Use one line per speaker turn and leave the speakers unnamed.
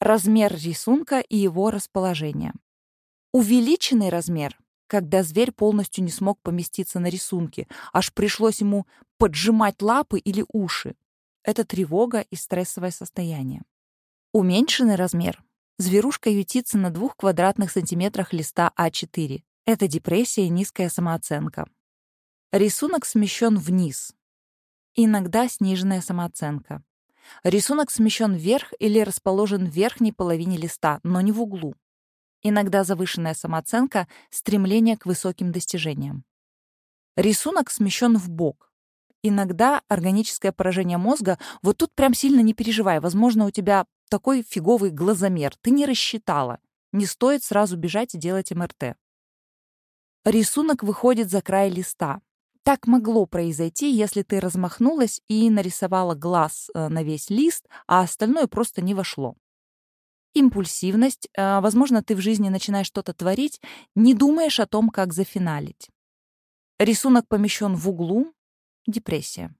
Размер рисунка и его расположение. Увеличенный размер, когда зверь полностью не смог поместиться на рисунке, аж пришлось ему поджимать лапы или уши. Это тревога и стрессовое состояние. Уменьшенный размер. Зверушка ютится на двух квадратных сантиметрах листа А4. Это депрессия и низкая самооценка. Рисунок смещен вниз. Иногда сниженная самооценка. Рисунок смещен вверх или расположен в верхней половине листа, но не в углу. Иногда завышенная самооценка, стремление к высоким достижениям. Рисунок смещен в бок. Иногда органическое поражение мозга, вот тут прям сильно не переживай, возможно, у тебя такой фиговый глазомер, ты не рассчитала. Не стоит сразу бежать и делать МРТ. Рисунок выходит за край листа. Так могло произойти, если ты размахнулась и нарисовала глаз э, на весь лист, а остальное просто не вошло. Импульсивность. Э, возможно, ты в жизни начинаешь что-то творить, не думаешь о том, как зафиналить. Рисунок помещен в углу, депрессия.